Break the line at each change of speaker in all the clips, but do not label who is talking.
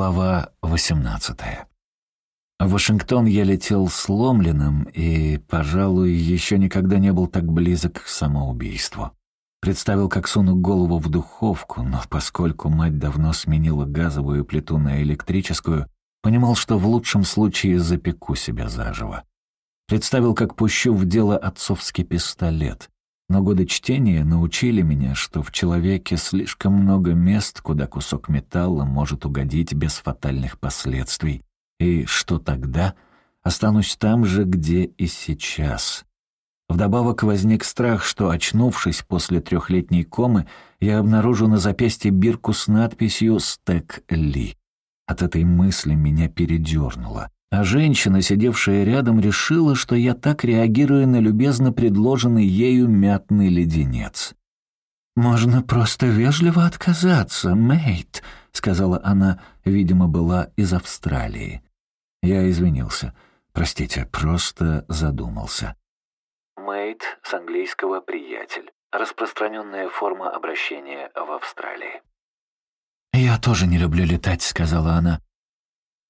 Глава 18 В Вашингтон я летел сломленным и, пожалуй, еще никогда не был так близок к самоубийству. Представил, как суну голову в духовку, но поскольку мать давно сменила газовую плиту на электрическую, понимал, что в лучшем случае запеку себя заживо. Представил, как пущу в дело отцовский пистолет. Но годы чтения научили меня, что в человеке слишком много мест, куда кусок металла может угодить без фатальных последствий. И что тогда? Останусь там же, где и сейчас. Вдобавок возник страх, что, очнувшись после трехлетней комы, я обнаружу на запястье бирку с надписью «Стэк Ли». От этой мысли меня передернуло. А женщина, сидевшая рядом, решила, что я так реагирую на любезно предложенный ею мятный леденец. «Можно просто вежливо отказаться, Мэйт», — сказала она, видимо, была из Австралии. Я извинился. «Простите, просто задумался».
Мэйт с английского «приятель». Распространенная форма обращения в Австралии.
«Я тоже не люблю летать», — сказала она.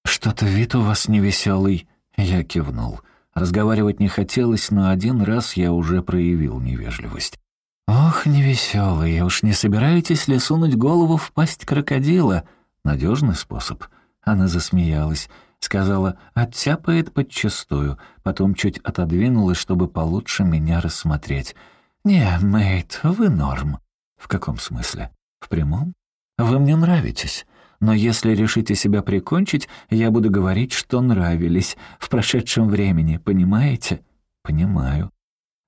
«Что-то вид у вас невеселый». Я кивнул. Разговаривать не хотелось, но один раз я уже проявил невежливость. «Ох, невеселый, уж не собираетесь ли сунуть голову в пасть крокодила? Надежный способ». Она засмеялась, сказала «оттяпает подчистую», потом чуть отодвинулась, чтобы получше меня рассмотреть. «Не, Мэйд, вы норм». «В каком смысле? В прямом? Вы мне нравитесь. Но если решите себя прикончить, я буду говорить, что нравились в прошедшем времени, понимаете?» «Понимаю».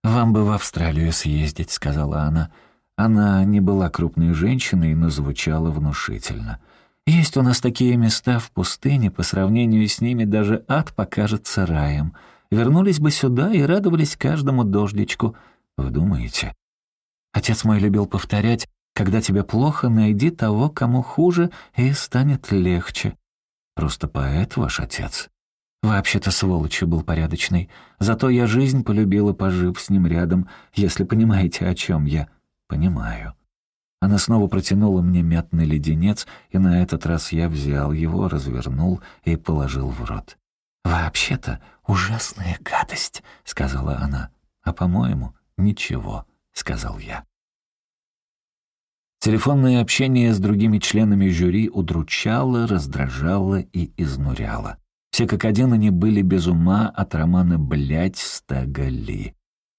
«Вам бы в Австралию съездить», — сказала она. Она не была крупной женщиной, но звучала внушительно. «Есть у нас такие места в пустыне, по сравнению с ними даже ад покажется раем. Вернулись бы сюда и радовались каждому дождичку. Вы думаете?» Отец мой любил повторять, когда тебе плохо, найди того, кому хуже, и станет легче. Просто поэт ваш отец. Вообще-то сволочью был порядочный. Зато я жизнь полюбила, пожив с ним рядом, если понимаете, о чем я. Понимаю. Она снова протянула мне мятный леденец, и на этот раз я взял его, развернул и положил в рот. «Вообще-то ужасная гадость», — сказала она. «А, по-моему, ничего», — сказал я. Телефонное общение с другими членами жюри удручало, раздражало и изнуряло. Все как один они были без ума от романа «Блядь, Стагали».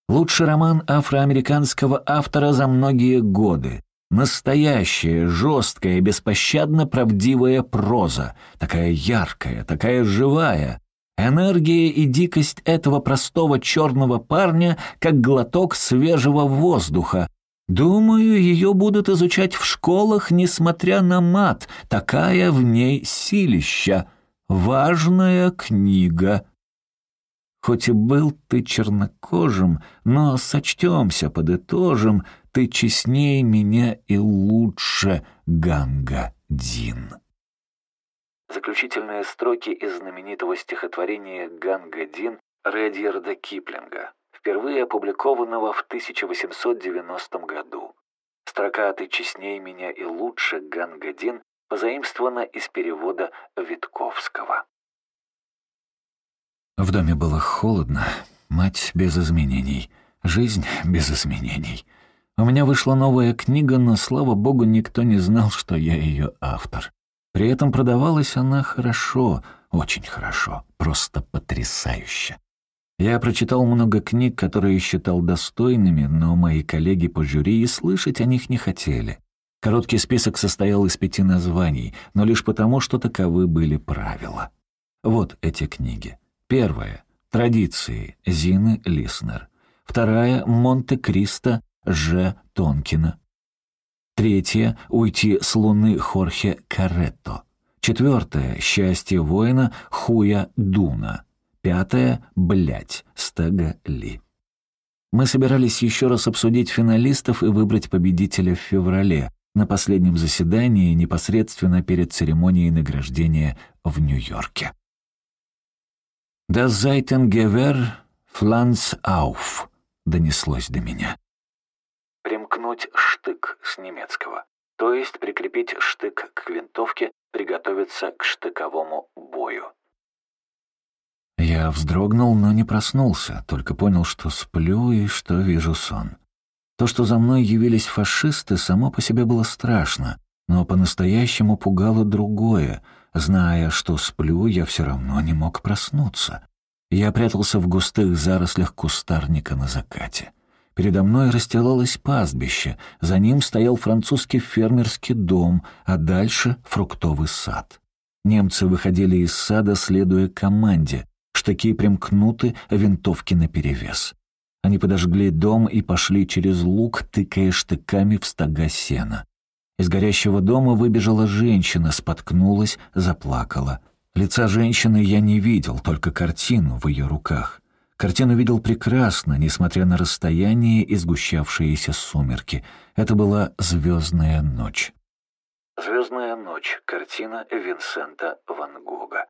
Лучший роман афроамериканского автора за многие годы. Настоящая, жесткая, беспощадно правдивая проза. Такая яркая, такая живая. Энергия и дикость этого простого черного парня, как глоток свежего воздуха, Думаю, ее будут изучать в школах, несмотря на мат. Такая в ней силища. Важная книга. Хоть и был ты чернокожим, но сочтемся, подытожим, ты честнее меня и лучше, Ганга Дин.
Заключительные строки из знаменитого стихотворения «Ганга Дин» Редьярда Киплинга впервые опубликованного в 1890 году. Строка «Ты честней меня и лучше, Гангадин» позаимствована из перевода Витковского.
В доме было холодно, мать без изменений, жизнь без изменений. У меня вышла новая книга, но, слава богу, никто не знал, что я ее автор. При этом продавалась она хорошо, очень хорошо, просто потрясающе. Я прочитал много книг, которые считал достойными, но мои коллеги по жюри и слышать о них не хотели. Короткий список состоял из пяти названий, но лишь потому, что таковы были правила. Вот эти книги. Первая — «Традиции» Зины Лиснер. Вторая — «Монте-Кристо» Ж. Тонкина. Третья — «Уйти с луны» Хорхе Каретто. Четвертая — «Счастье воина» Хуя Дуна. Пятое — блять, Стага Ли. Мы собирались еще раз обсудить финалистов и выбрать победителя в феврале, на последнем заседании, непосредственно перед церемонией награждения в Нью-Йорке. «Das Seitengewehr Flanz auf» донеслось до меня.
«Примкнуть штык» с немецкого, то есть прикрепить штык к винтовке, приготовиться к штыковому бою.
Я вздрогнул, но не проснулся, только понял, что сплю и что вижу сон. То, что за мной явились фашисты, само по себе было страшно, но по-настоящему пугало другое. Зная, что сплю, я все равно не мог проснуться. Я прятался в густых зарослях кустарника на закате. Передо мной расстилалось пастбище, за ним стоял французский фермерский дом, а дальше — фруктовый сад. Немцы выходили из сада, следуя команде. Штыки примкнуты, винтовки наперевес. Они подожгли дом и пошли через луг, тыкая штыками в стога сена. Из горящего дома выбежала женщина, споткнулась, заплакала. Лица женщины я не видел, только картину в ее руках. Картину видел прекрасно, несмотря на расстояние и сгущавшиеся сумерки. Это была «Звездная ночь».
«Звездная ночь» — картина Винсента Ван Гога.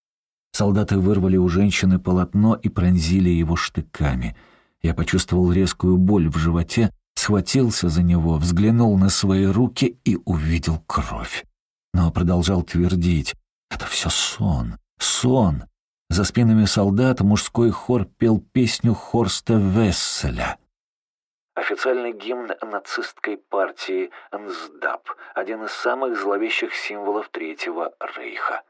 Солдаты вырвали у женщины полотно и пронзили его штыками. Я почувствовал резкую боль в животе, схватился за него, взглянул на свои руки и увидел кровь. Но продолжал твердить «Это все сон, сон». За спинами солдат мужской хор пел песню Хорста Весселя.
Официальный гимн нацистской партии НСДАП, один из самых зловещих символов Третьего Рейха.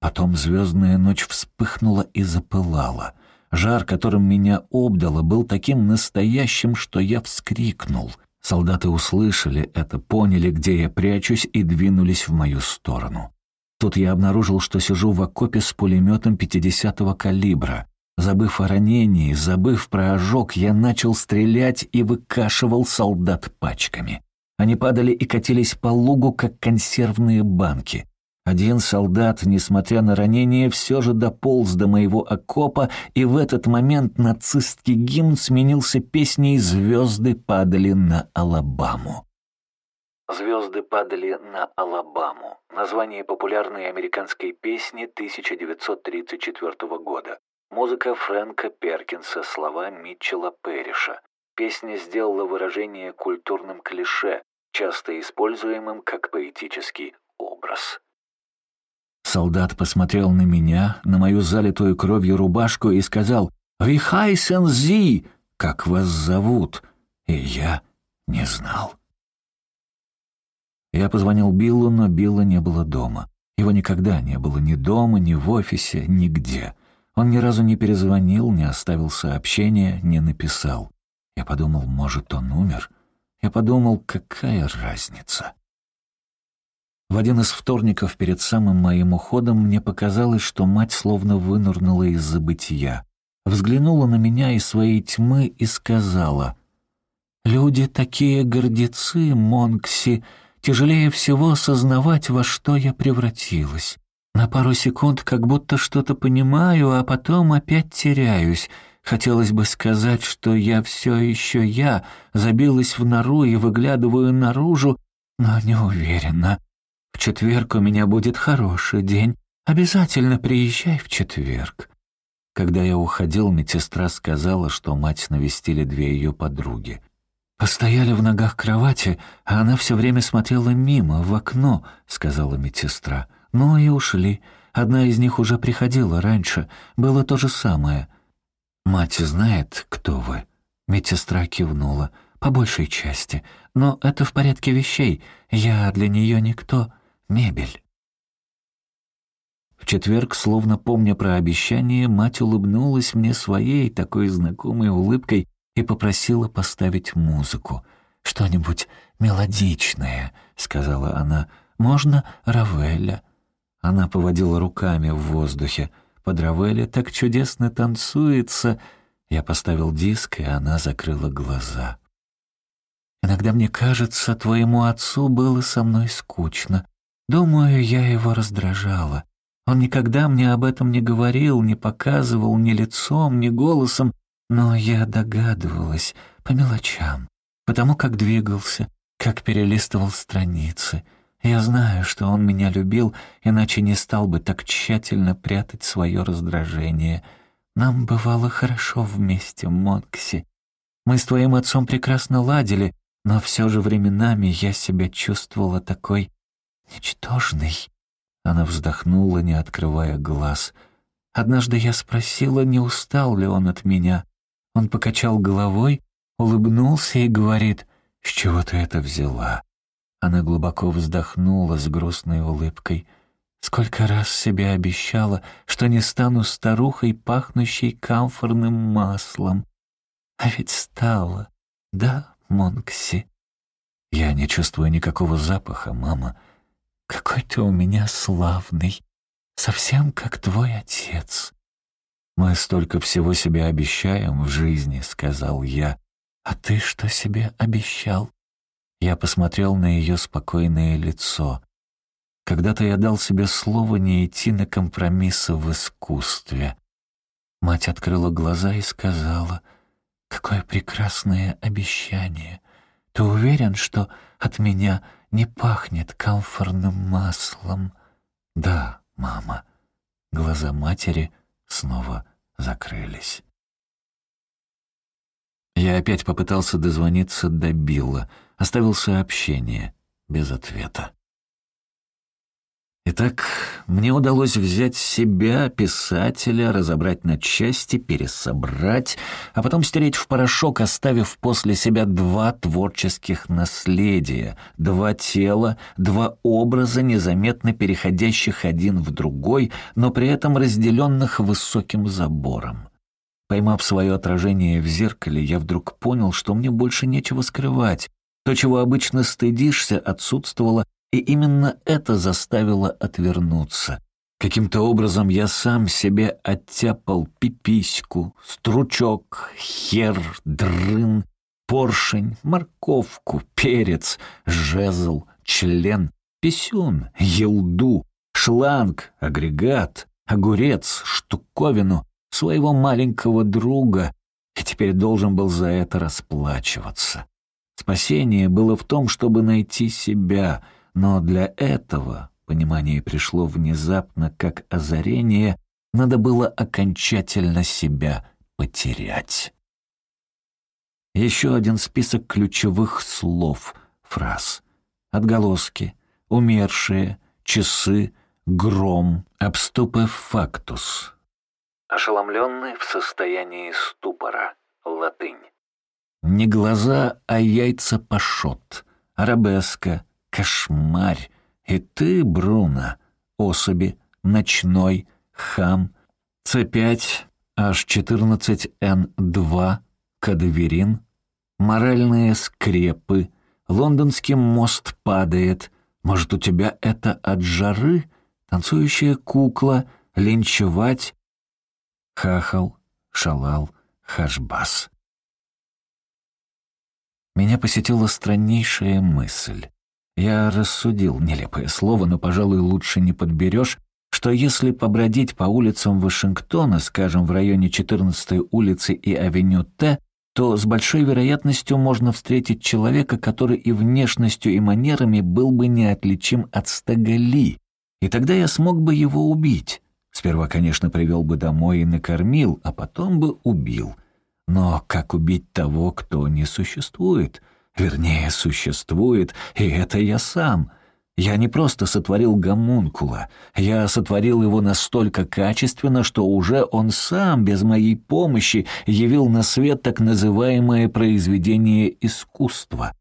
Потом звездная ночь вспыхнула и запылала. Жар, которым меня обдало, был таким настоящим, что я вскрикнул. Солдаты услышали это, поняли, где я прячусь, и двинулись в мою сторону. Тут я обнаружил, что сижу в окопе с пулеметом 50-го калибра. Забыв о ранении, забыв про ожог, я начал стрелять и выкашивал солдат пачками. Они падали и катились по лугу, как консервные банки. Один солдат, несмотря на ранение, все же дополз до моего окопа, и в этот момент нацистский гимн сменился песней «Звезды падали на Алабаму».
«Звезды падали на Алабаму» — название популярной американской песни 1934 года. Музыка Фрэнка Перкинса, слова Митчелла Перриша. Песня сделала выражение культурным клише, часто используемым как поэтический образ.
Солдат посмотрел на меня, на мою залитую кровью рубашку и сказал «Ви хайсен зи!» «Как вас зовут?» И я не знал. Я позвонил Биллу, но Билла не было дома. Его никогда не было ни дома, ни в офисе, нигде. Он ни разу не перезвонил, не оставил сообщения, не написал. Я подумал, может, он умер? Я подумал, какая разница? В один из вторников перед самым моим уходом мне показалось, что мать словно вынырнула из забытия. Взглянула на меня из своей тьмы и сказала, «Люди такие гордецы, Монкси, тяжелее всего осознавать, во что я превратилась. На пару секунд как будто что-то понимаю, а потом опять теряюсь. Хотелось бы сказать, что я все еще я, забилась в нору и выглядываю наружу, но не уверена. В четверг у меня будет хороший день. Обязательно приезжай в четверг». Когда я уходил, медсестра сказала, что мать навестили две ее подруги. «Постояли в ногах кровати, а она все время смотрела мимо, в окно», — сказала медсестра. «Ну и ушли. Одна из них уже приходила раньше. Было то же самое». «Мать знает, кто вы?» Медсестра кивнула. «По большей части. Но это в порядке вещей. Я для нее никто мебель. В четверг, словно помня про обещание, мать улыбнулась мне своей такой знакомой улыбкой и попросила поставить музыку. «Что-нибудь мелодичное», — сказала она. «Можно Равеля?» Она поводила руками в воздухе. Под Равеля так чудесно танцуется. Я поставил диск, и она закрыла глаза. «Иногда мне кажется, твоему отцу было со мной скучно. Думаю, я его раздражала. Он никогда мне об этом не говорил, не показывал ни лицом, ни голосом, но я догадывалась по мелочам, потому как двигался, как перелистывал страницы. Я знаю, что он меня любил, иначе не стал бы так тщательно прятать свое раздражение. Нам бывало хорошо вместе, Монкси. Мы с твоим отцом прекрасно ладили, но все же временами я себя чувствовала такой «Ничтожный!» Она вздохнула, не открывая глаз. Однажды я спросила, не устал ли он от меня. Он покачал головой, улыбнулся и говорит, «С чего ты это взяла?» Она глубоко вздохнула с грустной улыбкой. «Сколько раз себе обещала, что не стану старухой, пахнущей камфорным маслом. А ведь стала, да, Монкси?» «Я не чувствую никакого запаха, мама. Какой ты у меня славный, совсем как твой отец». «Мы столько всего себе обещаем в жизни», — сказал я. «А ты что себе обещал?» Я посмотрел на ее спокойное лицо. Когда-то я дал себе слово не идти на компромиссы в искусстве. Мать открыла глаза и сказала, «Какое прекрасное обещание! Ты уверен, что от меня не пахнет камфорным маслом?» «Да, мама». Глаза матери снова закрылись. Я опять попытался дозвониться до Билла, оставил сообщение без ответа. Итак, мне удалось взять себя, писателя, разобрать на части, пересобрать, а потом стереть в порошок, оставив после себя два творческих наследия, два тела, два образа, незаметно переходящих один в другой, но при этом разделенных высоким забором. Поймав свое отражение в зеркале, я вдруг понял, что мне больше нечего скрывать. То, чего обычно стыдишься, отсутствовало и именно это заставило отвернуться. Каким-то образом я сам себе оттяпал пипиську, стручок, хер, дрын, поршень, морковку, перец, жезл, член, писюн, елду, шланг, агрегат, огурец, штуковину, своего маленького друга, и теперь должен был за это расплачиваться. Спасение было в том, чтобы найти себя — но для этого, понимание пришло внезапно, как озарение, надо было окончательно себя потерять. Еще один список ключевых слов, фраз. Отголоски, умершие, часы, гром, обступе фактус.
Ошеломленный в состоянии ступора. Латынь.
Не глаза, а яйца пашот. Арабеска, Кошмарь! И ты, Бруно, особи, ночной, хам, С5, H14N2, кадаверин, моральные скрепы, лондонский мост падает. Может, у тебя это от жары? Танцующая кукла, линчевать? Хахал, шалал, хашбас. Меня посетила страннейшая мысль. Я рассудил, нелепое слово, но, пожалуй, лучше не подберешь, что если побродить по улицам Вашингтона, скажем, в районе 14-й улицы и авеню Т, то с большой вероятностью можно встретить человека, который и внешностью, и манерами был бы неотличим от Стагали. И тогда я смог бы его убить. Сперва, конечно, привел бы домой и накормил, а потом бы убил. Но как убить того, кто не существует — Вернее, существует, и это я сам. Я не просто сотворил гомункула, я сотворил его настолько качественно, что уже он сам, без моей помощи, явил на свет так называемое произведение искусства.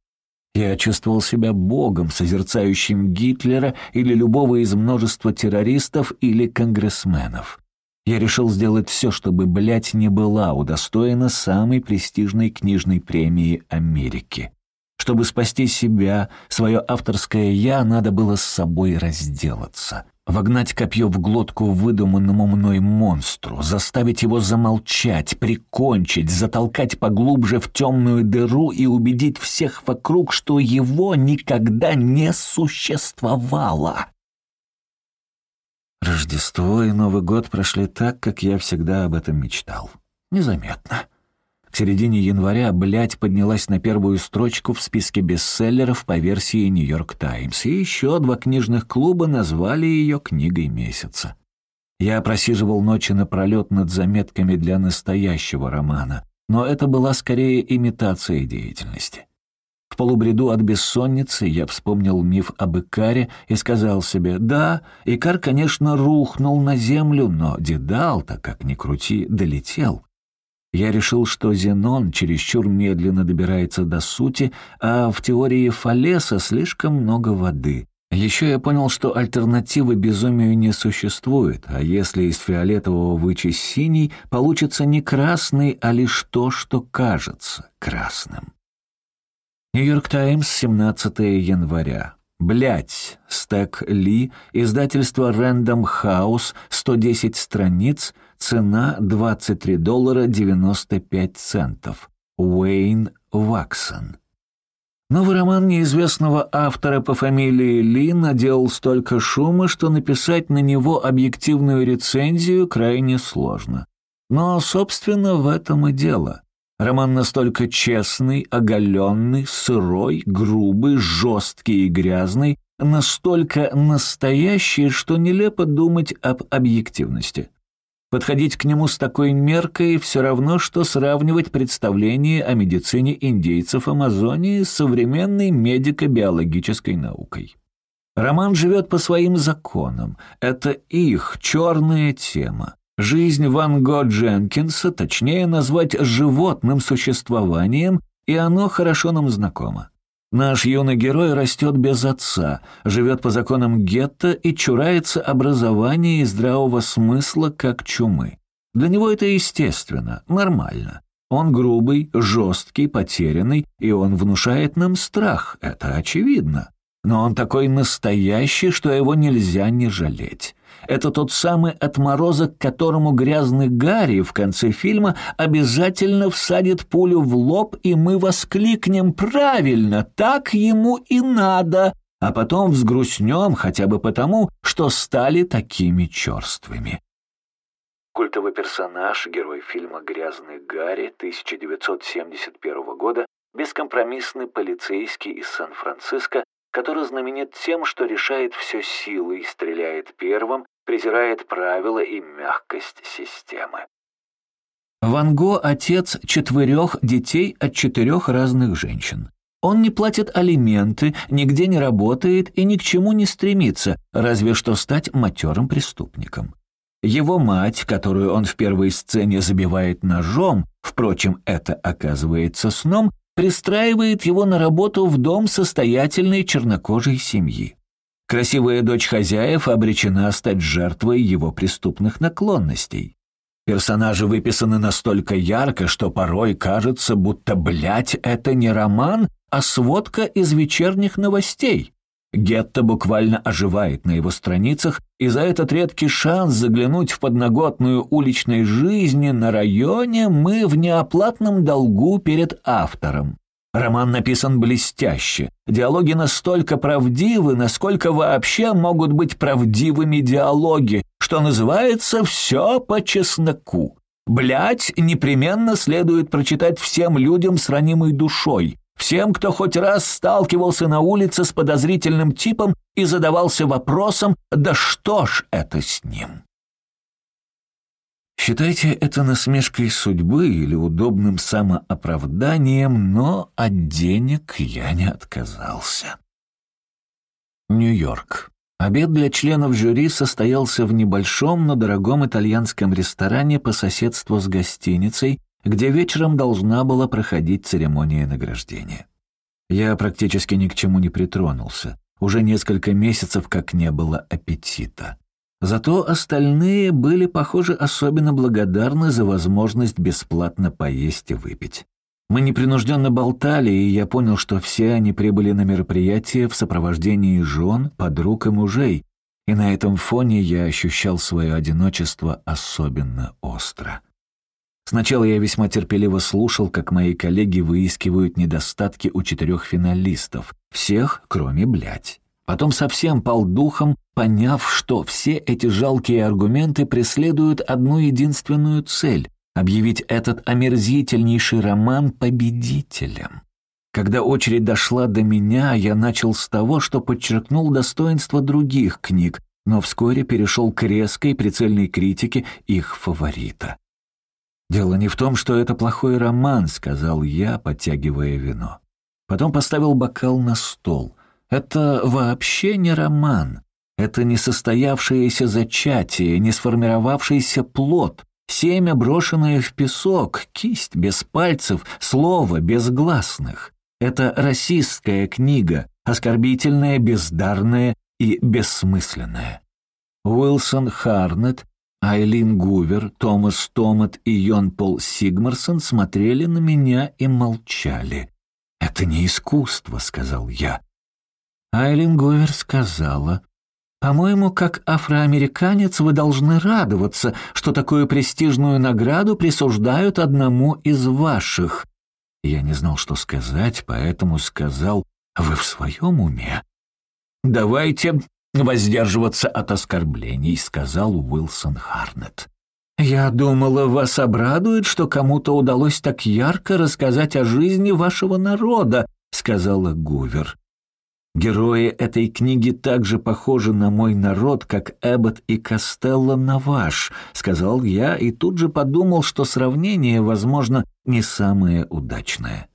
Я чувствовал себя богом, созерцающим Гитлера или любого из множества террористов или конгрессменов. Я решил сделать все, чтобы, блядь, не была удостоена самой престижной книжной премии Америки. Чтобы спасти себя, свое авторское «я», надо было с собой разделаться. Вогнать копье в глотку выдуманному мной монстру, заставить его замолчать, прикончить, затолкать поглубже в темную дыру и убедить всех вокруг, что его никогда не существовало. Рождество и Новый год прошли так, как я всегда об этом мечтал. Незаметно. К середине января «Блядь» поднялась на первую строчку в списке бестселлеров по версии «Нью-Йорк Таймс», и еще два книжных клуба назвали ее книгой месяца. Я просиживал ночи напролет над заметками для настоящего романа, но это была скорее имитация деятельности. В полубреду от бессонницы я вспомнил миф об Икаре и сказал себе, да, Икар, конечно, рухнул на землю, но Дедал-то, как ни крути, долетел. Я решил, что Зенон чересчур медленно добирается до сути, а в теории Фалеса слишком много воды. Еще я понял, что альтернативы безумию не существует, а если из фиолетового вычесть синий, получится не красный, а лишь то, что кажется красным. Нью-Йорк Таймс, 17 января. Блять, Стэк Ли, издательство Random House, 110 страниц, цена 23 доллара 95 центов. Уэйн Ваксон. Новый роман неизвестного автора по фамилии Ли наделал столько шума, что написать на него объективную рецензию крайне сложно. Но, собственно, в этом и дело. Роман настолько честный, оголенный, сырой, грубый, жесткий и грязный, настолько настоящий, что нелепо думать об объективности. Подходить к нему с такой меркой все равно, что сравнивать представление о медицине индейцев Амазонии с современной медико-биологической наукой. Роман живет по своим законам. Это их черная тема. Жизнь Ван Го Дженкинса точнее назвать животным существованием, и оно хорошо нам знакомо. Наш юный герой растет без отца, живет по законам гетто и чурается образования и здравого смысла, как чумы. Для него это естественно, нормально. Он грубый, жесткий, потерянный, и он внушает нам страх, это очевидно. Но он такой настоящий, что его нельзя не жалеть. Это тот самый отморозок, которому грязный Гарри в конце фильма обязательно всадит пулю в лоб, и мы воскликнем «Правильно, так ему и надо!» а потом взгрустнем хотя бы потому, что стали такими черствыми.
Культовый персонаж, герой фильма «Грязный Гарри» 1971 года, бескомпромиссный полицейский из Сан-Франциско, который знаменит тем, что решает все силой, стреляет первым презирает правила и мягкость системы.
Ван Го – отец четырех детей от четырех разных женщин. Он не платит алименты, нигде не работает и ни к чему не стремится, разве что стать матерым преступником. Его мать, которую он в первой сцене забивает ножом, впрочем, это оказывается сном, пристраивает его на работу в дом состоятельной чернокожей семьи. Красивая дочь хозяев обречена стать жертвой его преступных наклонностей. Персонажи выписаны настолько ярко, что порой кажется, будто, блядь, это не роман, а сводка из вечерних новостей. Гетто буквально оживает на его страницах, и за этот редкий шанс заглянуть в подноготную уличной жизни на районе мы в неоплатном долгу перед автором. Роман написан блестяще. Диалоги настолько правдивы, насколько вообще могут быть правдивыми диалоги, что называется «все по чесноку». Блять непременно следует прочитать всем людям с ранимой душой, всем, кто хоть раз сталкивался на улице с подозрительным типом и задавался вопросом «да что ж это с ним?». Считайте это насмешкой судьбы или удобным самооправданием, но от денег я не отказался. Нью-Йорк. Обед для членов жюри состоялся в небольшом, но дорогом итальянском ресторане по соседству с гостиницей, где вечером должна была проходить церемония награждения. Я практически ни к чему не притронулся. Уже несколько месяцев как не было аппетита. Зато остальные были, похоже, особенно благодарны за возможность бесплатно поесть и выпить. Мы непринужденно болтали, и я понял, что все они прибыли на мероприятие в сопровождении жен, подруг и мужей, и на этом фоне я ощущал свое одиночество особенно остро. Сначала я весьма терпеливо слушал, как мои коллеги выискивают недостатки у четырех финалистов, всех, кроме блядь. Потом совсем пал духом, поняв, что все эти жалкие аргументы преследуют одну единственную цель — объявить этот омерзительнейший роман победителем. Когда очередь дошла до меня, я начал с того, что подчеркнул достоинство других книг, но вскоре перешел к резкой прицельной критике их фаворита. «Дело не в том, что это плохой роман», — сказал я, подтягивая вино. Потом поставил бокал на стол. Это вообще не роман. Это несостоявшееся зачатие, не сформировавшийся плод, семя, брошенное в песок, кисть без пальцев, слово без гласных. Это расистская книга, оскорбительная, бездарная и бессмысленная. Уилсон Харнет, Айлин Гувер, Томас Томат и Йон Пол Сигмарсон смотрели на меня и молчали. «Это не искусство», — сказал я. Айлин Гувер сказала, «По-моему, как афроамериканец вы должны радоваться, что такую престижную награду присуждают одному из ваших». Я не знал, что сказать, поэтому сказал, «Вы в своем уме?» «Давайте воздерживаться от оскорблений», — сказал Уилсон Харнет. «Я думала, вас обрадует, что кому-то удалось так ярко рассказать о жизни вашего народа», — сказала Гувер. Герои этой книги так же похожи на мой народ, как Эббот и Костелло на ваш, сказал я и тут же подумал, что сравнение, возможно, не самое удачное.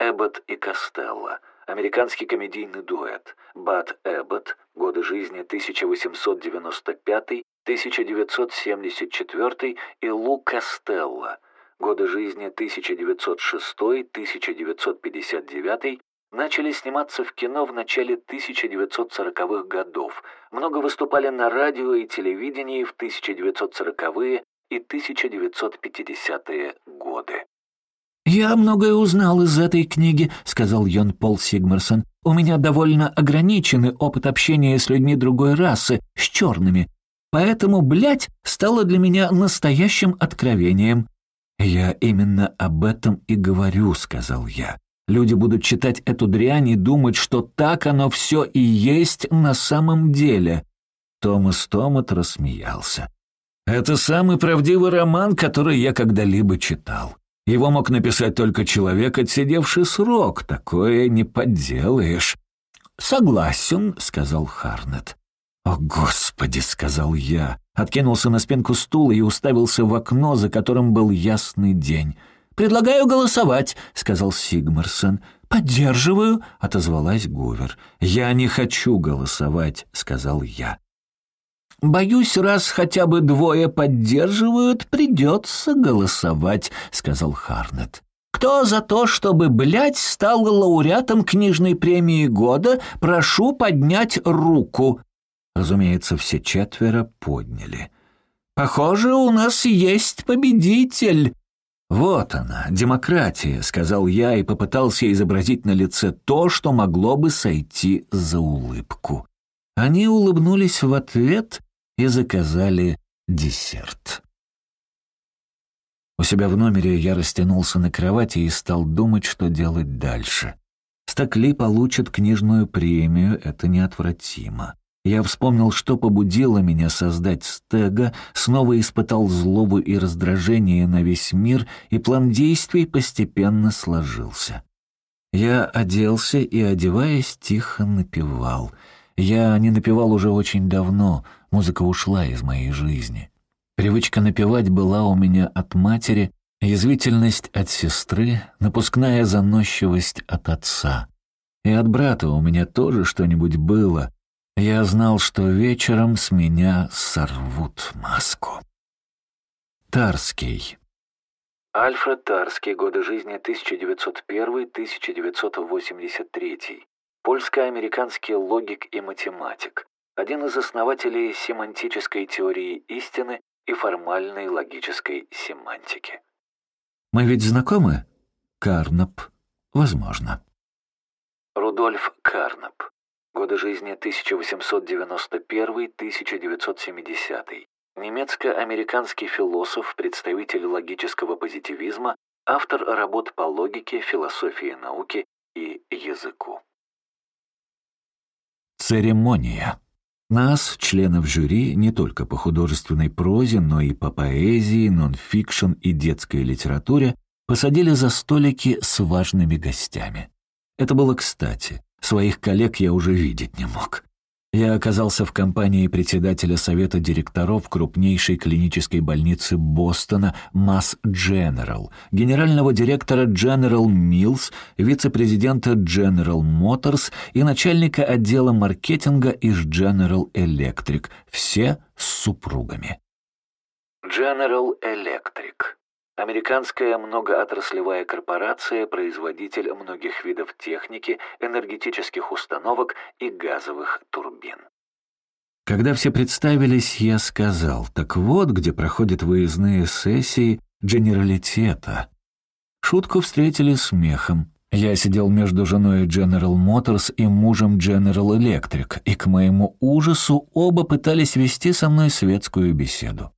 Эббот и Костелло. Американский комедийный дуэт. Бат Эббот. Годы жизни 1895-1974 и Лу Костелло. Годы жизни 1906-1959 начали сниматься в кино в начале 1940-х годов, много выступали на радио и телевидении в 1940-е и 1950-е годы.
«Я многое узнал из этой книги», — сказал Йон Пол Сигмарсон. «У меня довольно ограниченный опыт общения с людьми другой расы, с черными. Поэтому, блядь, стало для меня настоящим откровением». «Я именно об этом и говорю», — сказал я. Люди будут читать эту дрянь и думать, что так оно все и есть на самом деле. Томас Томат рассмеялся. «Это самый правдивый роман, который я когда-либо читал. Его мог написать только человек, отсидевший срок. Такое не подделаешь». «Согласен», — сказал Харнет. «О, Господи!» — сказал я. Откинулся на спинку стула и уставился в окно, за которым был ясный день. «Предлагаю голосовать», — сказал Сигмарсон. «Поддерживаю», — отозвалась Гувер. «Я не хочу голосовать», — сказал я. «Боюсь, раз хотя бы двое поддерживают, придется голосовать», — сказал Харнет. «Кто за то, чтобы, блядь, стал лауреатом книжной премии года, прошу поднять руку». Разумеется, все четверо подняли. «Похоже, у нас есть победитель», «Вот она, демократия», — сказал я и попытался изобразить на лице то, что могло бы сойти за улыбку. Они улыбнулись в ответ и заказали десерт. У себя в номере я растянулся на кровати и стал думать, что делать дальше. Стакли получат книжную премию, это неотвратимо. Я вспомнил, что побудило меня создать стега, снова испытал злобу и раздражение на весь мир, и план действий постепенно сложился. Я оделся и, одеваясь, тихо напевал. Я не напевал уже очень давно, музыка ушла из моей жизни. Привычка напевать была у меня от матери, язвительность от сестры, напускная заносчивость от отца. И от брата у меня тоже что-нибудь было, я знал, что вечером с меня сорвут маску. Тарский.
Альфред Тарский, годы жизни 1901-1983. Польско-американский логик и математик. Один из основателей семантической теории истины и формальной логической семантики.
Мы ведь знакомы? Карнап. Возможно.
Рудольф Карнап. Годы жизни 1891-1970. Немецко-американский философ, представитель логического позитивизма, автор работ по логике, философии науки и языку.
Церемония. Нас, членов жюри, не только по художественной прозе, но и по поэзии, нонфикшн и детской литературе, посадили за столики с важными гостями. Это было кстати. Своих коллег я уже видеть не мог. Я оказался в компании председателя совета директоров крупнейшей клинической больницы Бостона Mass General, генерального директора General Mills, вице-президента General Motors и начальника отдела маркетинга из General Electric, все с супругами.
General Electric Американская многоотраслевая корпорация, производитель многих видов техники, энергетических установок и газовых турбин.
Когда все представились, я сказал, так вот, где проходят выездные сессии генералитета. Шутку встретили смехом. Я сидел между женой General Motors и мужем General Electric, и к моему ужасу оба пытались вести со мной светскую беседу.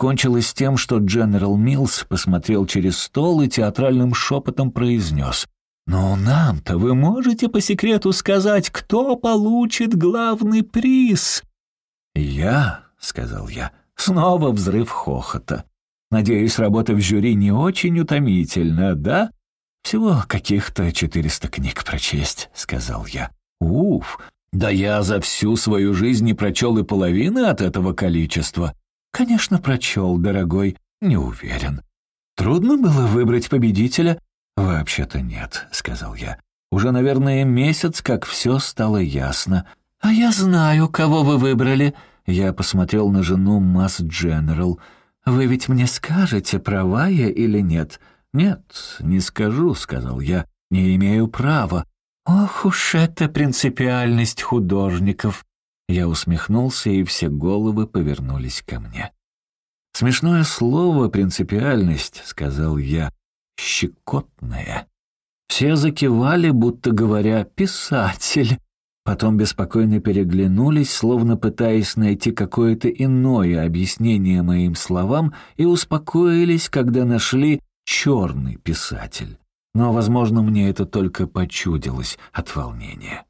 Кончилось тем, что Дженерал Милс посмотрел через стол и театральным шепотом произнес. «Но нам-то вы можете по секрету сказать, кто получит главный приз?» «Я», — сказал я, — снова взрыв хохота. «Надеюсь, работа в жюри не очень утомительна, да?» «Всего каких-то четыреста книг прочесть», — сказал я. «Уф, да я за всю свою жизнь не прочел и половины от этого количества. «Конечно, прочел, дорогой, не уверен. Трудно было выбрать победителя?» «Вообще-то нет», — сказал я. «Уже, наверное, месяц, как все стало ясно». «А я знаю, кого вы выбрали». Я посмотрел на жену Масс Дженерал. «Вы ведь мне скажете, права я или нет?» «Нет, не скажу», — сказал я. «Не имею права». «Ох уж эта принципиальность художников!» Я усмехнулся, и все головы повернулись ко мне. «Смешное слово «принципиальность», — сказал я, — «щекотное». Все закивали, будто говоря «писатель». Потом беспокойно переглянулись, словно пытаясь найти какое-то иное объяснение моим словам, и успокоились, когда нашли «черный писатель». Но, возможно, мне это только почудилось от волнения.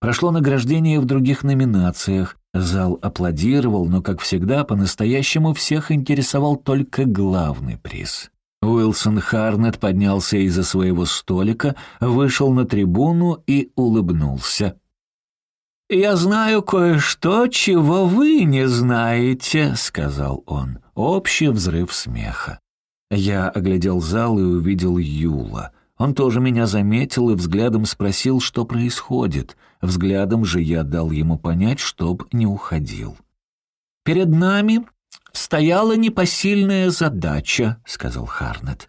Прошло награждение в других номинациях. Зал аплодировал, но, как всегда, по-настоящему всех интересовал только главный приз. Уилсон Харнет поднялся из-за своего столика, вышел на трибуну и улыбнулся. «Я знаю кое-что, чего вы не знаете», — сказал он. Общий взрыв смеха. Я оглядел зал и увидел Юла. Он тоже меня заметил и взглядом спросил, что происходит. Взглядом же я дал ему понять, чтоб не уходил. «Перед нами стояла непосильная задача», — сказал Харнет.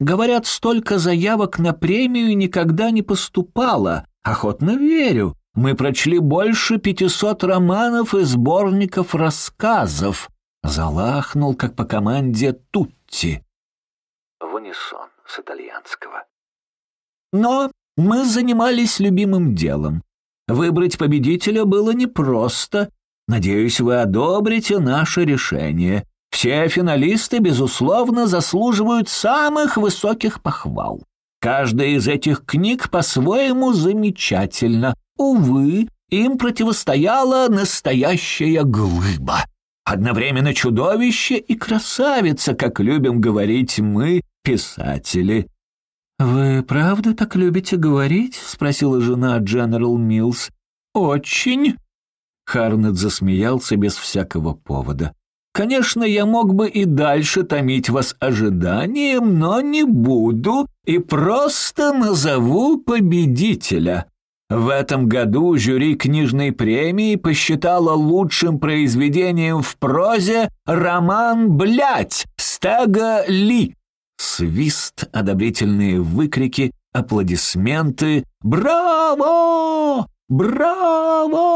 «Говорят, столько заявок на премию никогда не поступало. Охотно верю. Мы прочли больше пятисот романов и сборников рассказов». Залахнул, как по команде «Тутти».
В унисон с итальянского.
Но мы занимались любимым делом. Выбрать победителя было непросто. Надеюсь, вы одобрите наше решение. Все финалисты, безусловно, заслуживают самых высоких похвал. Каждая из этих книг по-своему замечательна. Увы, им противостояла настоящая глыба. Одновременно чудовище и красавица, как любим говорить мы, писатели.
«Вы правда так любите говорить?» — спросила жена Дженерал Милс.
«Очень». Харнет засмеялся без всякого повода. «Конечно, я мог бы и дальше томить вас ожиданием, но не буду и просто назову победителя. В этом году жюри книжной премии посчитало лучшим произведением в прозе роман «Блядь» Стега Ли Свист, одобрительные выкрики, аплодисменты. «Браво! Браво!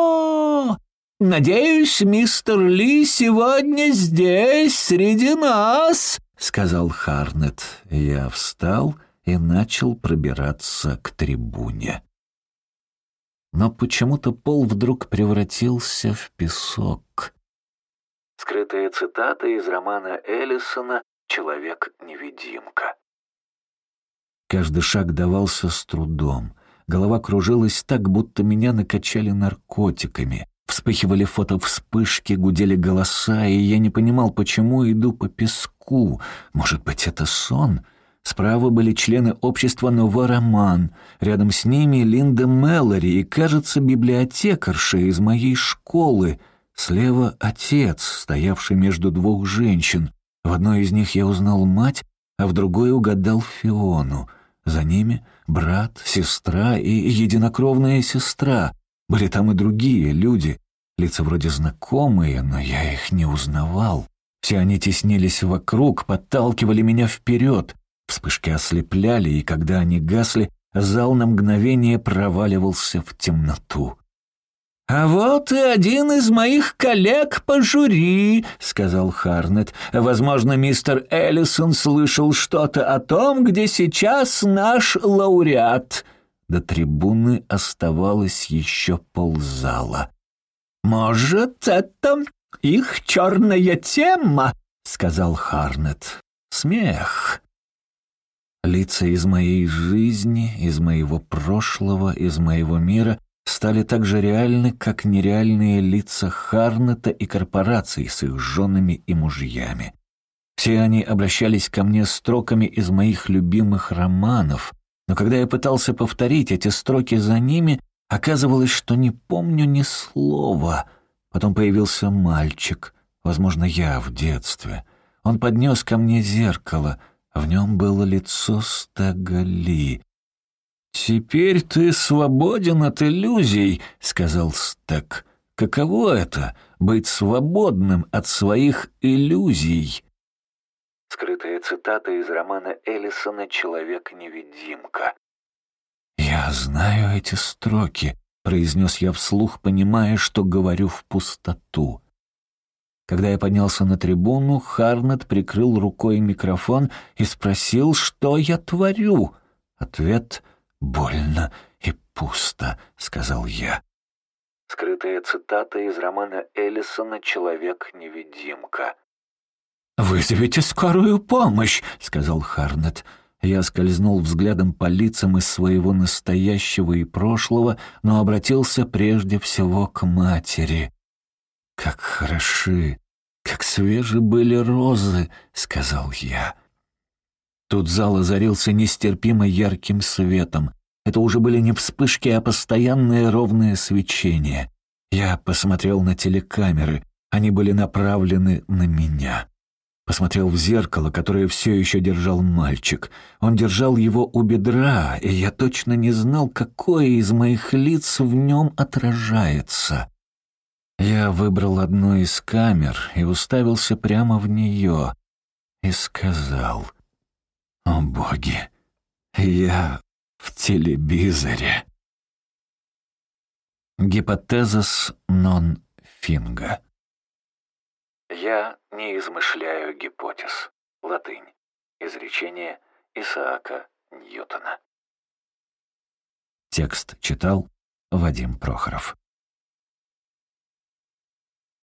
Надеюсь, мистер Ли сегодня здесь, среди нас!» — сказал Харнет. Я встал и начал пробираться к трибуне. Но почему-то пол вдруг превратился в песок.
Скрытая цитата из романа Эллисона человек-невидимка.
Каждый шаг давался с трудом. Голова кружилась так, будто меня накачали наркотиками. Вспыхивали фотовспышки, гудели голоса, и я не понимал, почему иду по песку. Может быть, это сон? Справа были члены общества «Нова Рядом с ними Линда Мэллори и, кажется, библиотекарша из моей школы. Слева отец, стоявший между двух женщин. В одной из них я узнал мать, а в другой угадал Фиону. За ними брат, сестра и единокровная сестра. Были там и другие люди, лица вроде знакомые, но я их не узнавал. Все они теснились вокруг, подталкивали меня вперед. Вспышки ослепляли, и когда они гасли, зал на мгновение проваливался в темноту.
«А вот и один из моих коллег по жюри», — сказал Харнет. «Возможно, мистер Эллисон слышал что-то о том, где сейчас наш лауреат».
До трибуны оставалось еще ползала.
«Может, это их черная тема?» — сказал Харнет.
«Смех». Лица из моей жизни, из моего прошлого, из моего мира стали так же реальны, как нереальные лица Харнета и корпораций с их женами и мужьями. Все они обращались ко мне строками из моих любимых романов, но когда я пытался повторить эти строки за ними, оказывалось, что не помню ни слова. Потом появился мальчик, возможно, я в детстве. Он поднес ко мне зеркало, в нем было лицо Стагали, «Теперь ты свободен от иллюзий», — сказал Стек. «Каково это — быть свободным от своих иллюзий?»
Скрытая цитата из романа Эллисона «Человек-невидимка».
«Я знаю эти строки», — произнес я вслух, понимая, что говорю в пустоту. Когда я поднялся на трибуну, Харнет прикрыл рукой микрофон и спросил, что я творю. Ответ — «Больно и пусто», — сказал я.
Скрытая цитата из романа Эллисона «Человек-невидимка».
«Вызовите скорую помощь», — сказал Харнет.
Я скользнул взглядом по лицам из своего настоящего и прошлого, но обратился прежде всего к матери. «Как хороши, как свежи были розы», — сказал я. Тут зал озарился нестерпимо ярким светом. Это уже были не вспышки, а постоянное ровное свечение. Я посмотрел на телекамеры. Они были направлены на меня. Посмотрел в зеркало, которое все еще держал мальчик. Он держал его у бедра, и я точно не знал, какое из моих лиц в нем отражается. Я выбрал одну из камер и уставился прямо в нее и сказал — о боги, я в телевизоре. Гипотезас нон финга.
Я не измышляю гипотез. Латынь. Изречение Исаака Ньютона.
Текст читал Вадим Прохоров.